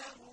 إنه